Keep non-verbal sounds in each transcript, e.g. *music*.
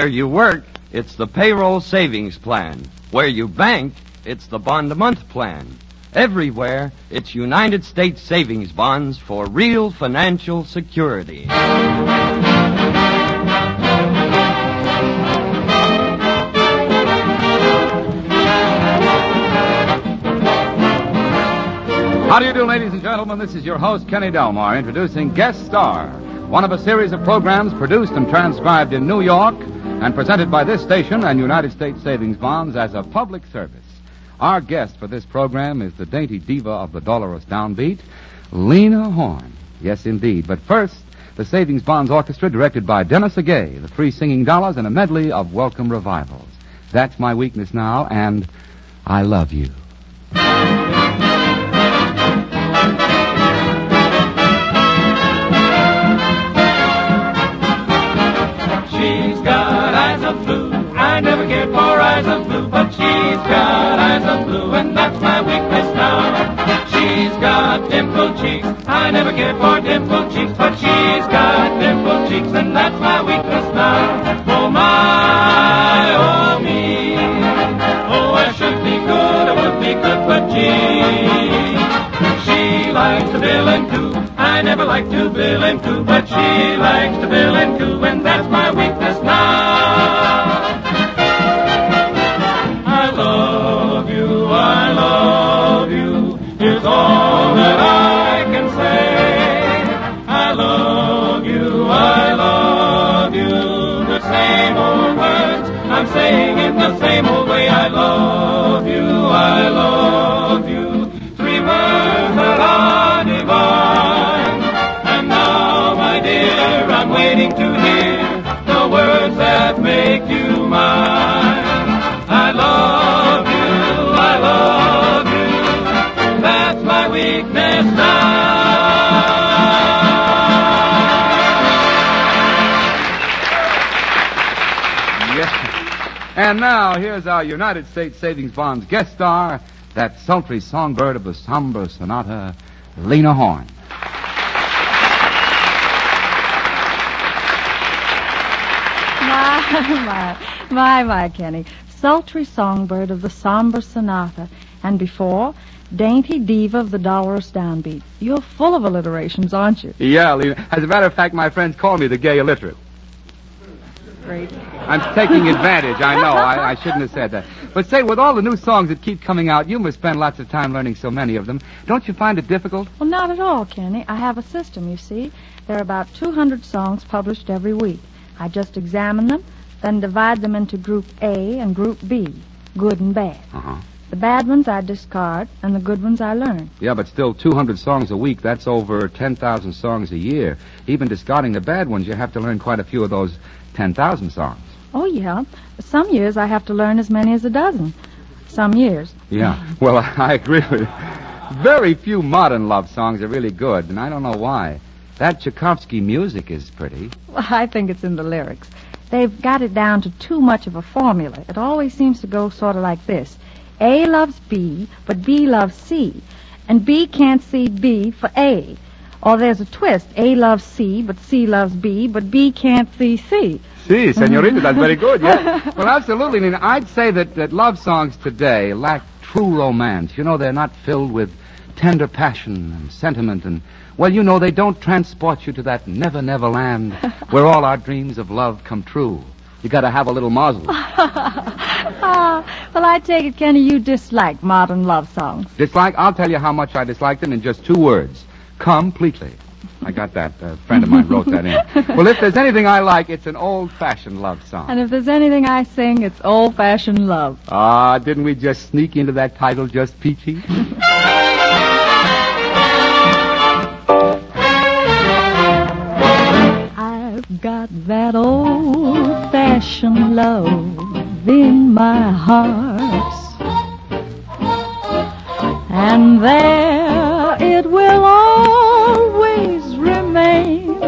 Where you work, it's the payroll savings plan. Where you bank, it's the bond a month plan. Everywhere, it's United States savings bonds for real financial security. How do you do, ladies and gentlemen? This is your host, Kenny Delmar, introducing Guest Star, one of a series of programs produced and transcribed in New York and presented by this station and United States Savings Bonds as a public service. Our guest for this program is the dainty diva of the dolorous downbeat, Lena Horne. Yes, indeed. But first, the Savings Bonds Orchestra, directed by Dennis Agay, the three singing dollars, and a medley of welcome revivals. That's my weakness now, and I love you. She's got eyes of blue, and that's my weakness now. She's got dimpled cheeks. I never cared for dimpled cheeks, but she's got dimpled cheeks, and that's my weakness now. Oh my, oh me. Oh, I should be good, I would be good, but gee. She likes to bill and coo. I never liked to bill and coo, but she likes to bill and coo, and that's I'm to hear the words that make you mine. I love you, I love you. That's my weakness now. Yes. And now, here's our United States Savings Bonds guest star, that sultry songbird of the Samba Sonata, Lena Horne. *laughs* My, my, my, Kenny. Sultry songbird of the somber sonata. And before, dainty diva of the dolorous downbeat. You're full of alliterations, aren't you? Yeah, Lena. As a matter of fact, my friends call me the gay illiterate. Great. I'm taking *laughs* advantage. I know. I, I shouldn't have said that. But say, with all the new songs that keep coming out, you must spend lots of time learning so many of them. Don't you find it difficult? Well, not at all, Kenny. I have a system, you see. There are about 200 songs published every week. I just examine them, then divide them into Group A and Group B, good and bad. Uh-huh. The bad ones I discard, and the good ones I learn. Yeah, but still 200 songs a week, that's over 10,000 songs a year. Even discarding the bad ones, you have to learn quite a few of those 10,000 songs. Oh, yeah. Some years I have to learn as many as a dozen. Some years. Yeah, *laughs* well, *laughs* I agree with you. Very few modern love songs are really good, and I don't know why. That Tchaikovsky music is pretty. Well, I think it's in the lyrics. They've got it down to too much of a formula. It always seems to go sort of like this. A loves B, but B loves C. And B can't see B for A. Or there's a twist. A loves C, but C loves B, but B can't see C. Si, senorita, that's very good, yeah. *laughs* Well, absolutely, Nina. I'd say that, that love songs today lack true romance. You know, they're not filled with tender passion and sentiment and, well, you know, they don't transport you to that never, never land *laughs* where all our dreams of love come true. You gotta have a little muzzle. *laughs* ah, well, I take it, Kenny, you dislike modern love songs. Dislike? I'll tell you how much I dislike them in just two words. Completely. I got that. A friend of mine wrote that in. *laughs* Well, if there's anything I like, it's an old-fashioned love song. And if there's anything I sing, it's old-fashioned love. Ah, didn't we just sneak into that title just peachy? That old-fashioned love in my heart. And there it will always remain.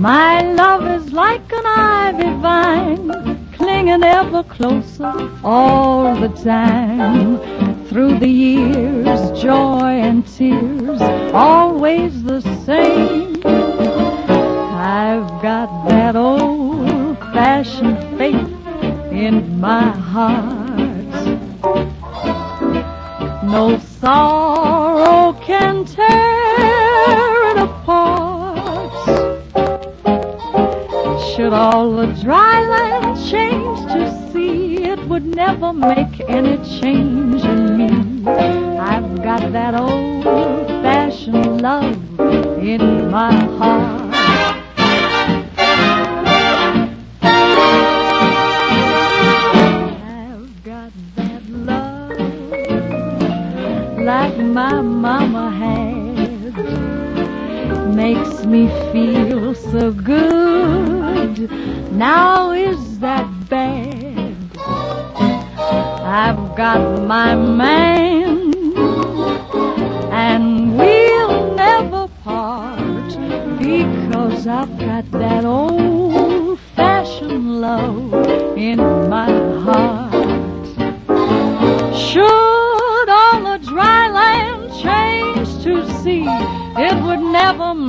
My love is like an ivy vine, clinging ever closer all the time. Through the years, joy and tears, always the same. Got that old fashioned faith in my heart. No sorrow can tear it apart. Should all the dry land change to sea, it would never make any change in me. I've got that old fashioned love in my heart. Me feel so good. Now is that bad? I've got my man, and we'll never part because I've got that old fashioned love in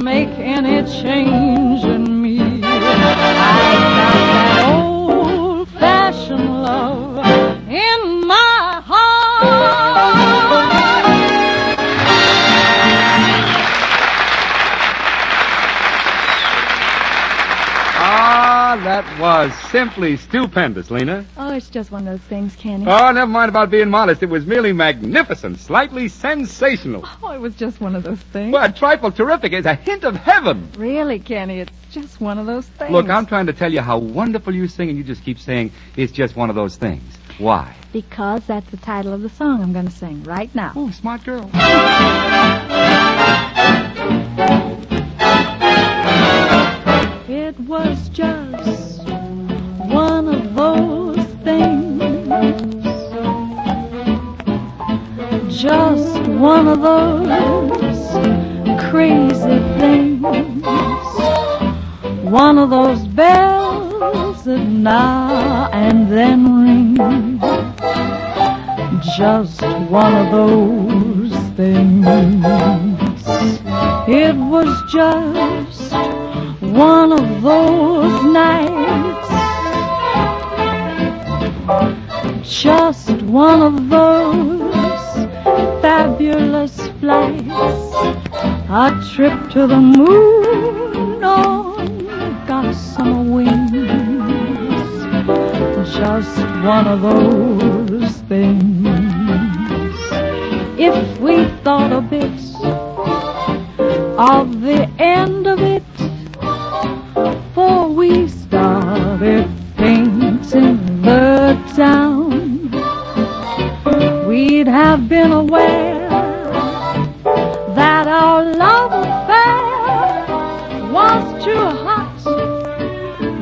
make any change in me. I've got that old fashioned love in my heart. Ah, that was simply stupendous, Lena. Oh, it's just one of those things, Kenny. Oh, never mind about being modest. It was merely magnificent, slightly sensational. Oh, it was just one of those things. Well, a trifle terrific. It's a hint of heaven. Really, Kenny, it's just one of those things. Look, I'm trying to tell you how wonderful you sing, and you just keep saying it's just one of those things. Why? Because that's the title of the song I'm going to sing right now. Oh, smart girl. It was just one of those Just one of those crazy things. One of those bells that now and then ring. Just one of those things. It was just one of those nights. Just one of those fabulous flights. A trip to the moon oh, on gossamer wings. Just one of those things. If we thought a bit of the end of it, for we started painting the town, have been aware that our love affair was too hot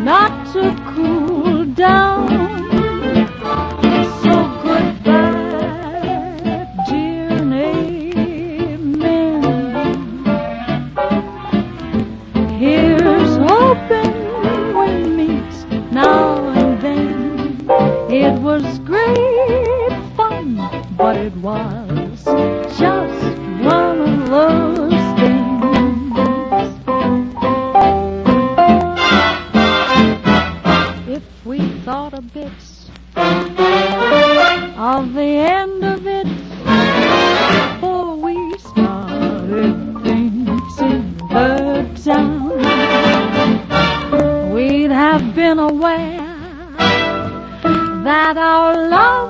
not to cool down. So goodbye, dear, and amen. Here's hoping we meet now and then. It was great have been aware that our love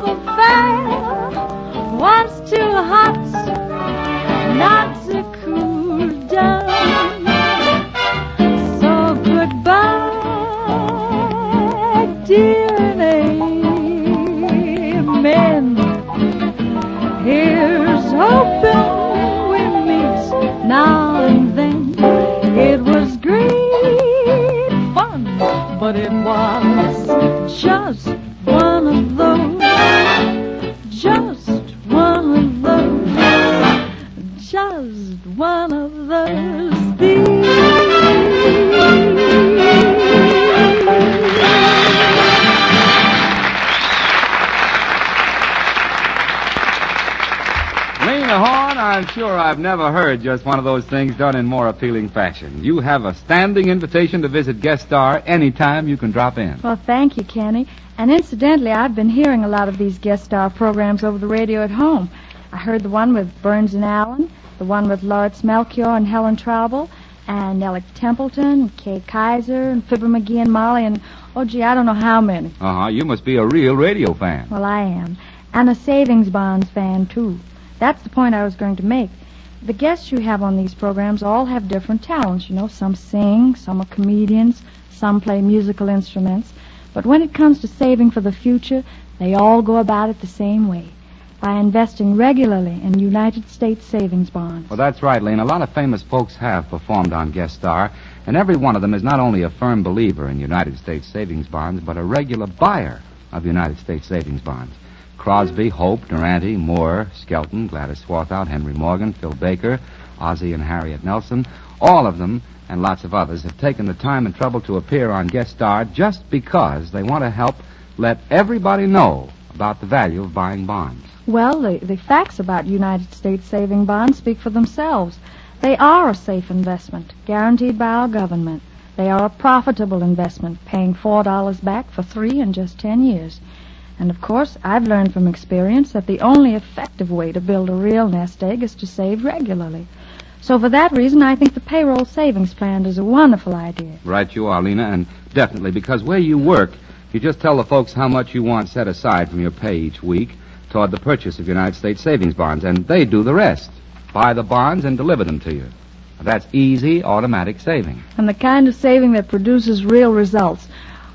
Lena I'm sure I've never heard just one of those things done in more appealing fashion. You have a standing invitation to visit Guest Star anytime you can drop in. Well, thank you, Kenny. And incidentally, I've been hearing a lot of these guest star programs over the radio at home. I heard the one with Burns and Allen, the one with Lauritz Melchior and Helen Traubel, and Alec Templeton, and Kay Kyser, and Fibber McGee and Molly, and oh, gee, I don't know how many. Uh huh. You must be a real radio fan. Well, I am. And a savings bonds fan, too. That's the point I was going to make. The guests you have on these programs all have different talents, you know. Some sing, some are comedians, some play musical instruments. But when it comes to saving for the future, they all go about it the same way by investing regularly in United States savings bonds. Well, that's right, Lena. A lot of famous folks have performed on Guest Star, and every one of them is not only a firm believer in United States savings bonds, but a regular buyer of United States savings bonds. Crosby, Hope, Durante, Moore, Skelton, Gladys Swarthout, Henry Morgan, Phil Baker, Ozzie and Harriet Nelson, all of them and lots of others have taken the time and trouble to appear on Guest Star just because they want to help let everybody know about the value of buying bonds. Well, the, the facts about United States saving bonds speak for themselves. They are a safe investment, guaranteed by our government. They are a profitable investment, paying $4 back for three in just 10 years. And of course, I've learned from experience that the only effective way to build a real nest egg is to save regularly. So for that reason, I think the payroll savings plan is a wonderful idea. Right you are, Lena, and definitely because where you work, you just tell the folks how much you want set aside from your pay each week toward the purchase of United States savings bonds, and they do the rest. Buy the bonds and deliver them to you. That's easy, automatic saving. And the kind of saving that produces real results.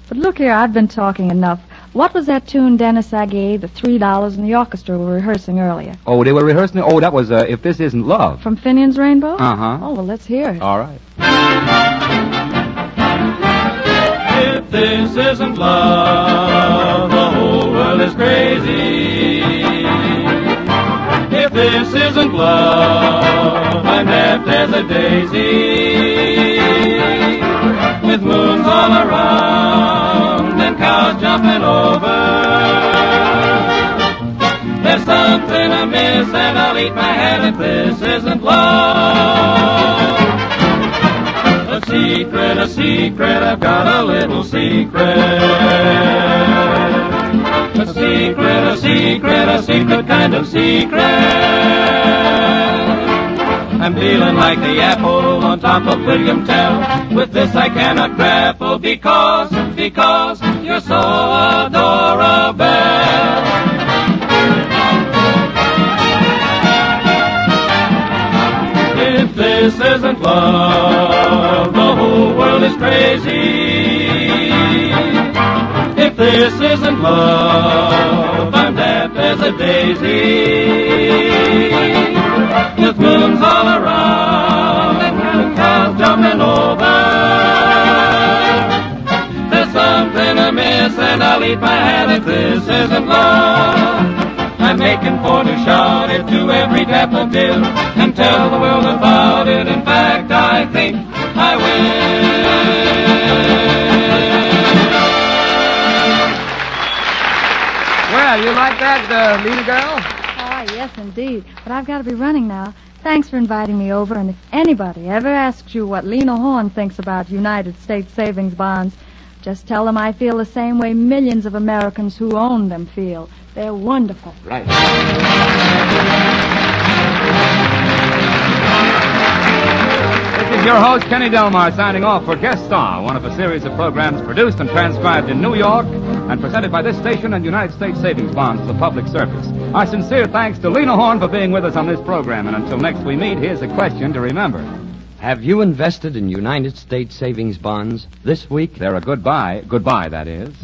But look here, I've been talking enough. What was that tune Dennis Agay, the three dollars, and the orchestra were rehearsing earlier? Oh, they were rehearsing? Oh, that was uh, If This Isn't Love. From Finian's Rainbow? Uh-huh. Oh, well, let's hear it. All right. If this isn't love, the whole world is crazy. If this isn't love, I'm apt as a daisy. With moons all around and cows jumping over. I'll eat my hat if this isn't love. A secret, a secret, I've got a little secret. A secret, a secret, a secret kind of secret. I'm feeling like the apple on top of William Tell. With this I cannot grapple because, because you're so adorable. Love, the whole world is crazy. If this isn't love, I'm daft as a daisy. With moons all around and cows jumping over. There's something amiss and I'll eat my hat if this isn't love. I'm making for to shout it to every daffodil and tell the world about I think I will. Well, you like that, uh, Lena girl? Ah, yes, indeed. But I've got to be running now. Thanks for inviting me over, and if anybody ever asks you what Lena Horne thinks about United States savings bonds, just tell them I feel the same way millions of Americans who own them feel. They're wonderful. Right. Is your host, Kenny Delmar, signing off for Guest Star, one of a series of programs produced and transcribed in New York and presented by this station and United States Savings Bonds to the public service. Our sincere thanks to Lena Horne for being with us on this program, and until next we meet, here's a question to remember. Have you invested in United States savings bonds this week? They're a good buy. Goodbye, that is.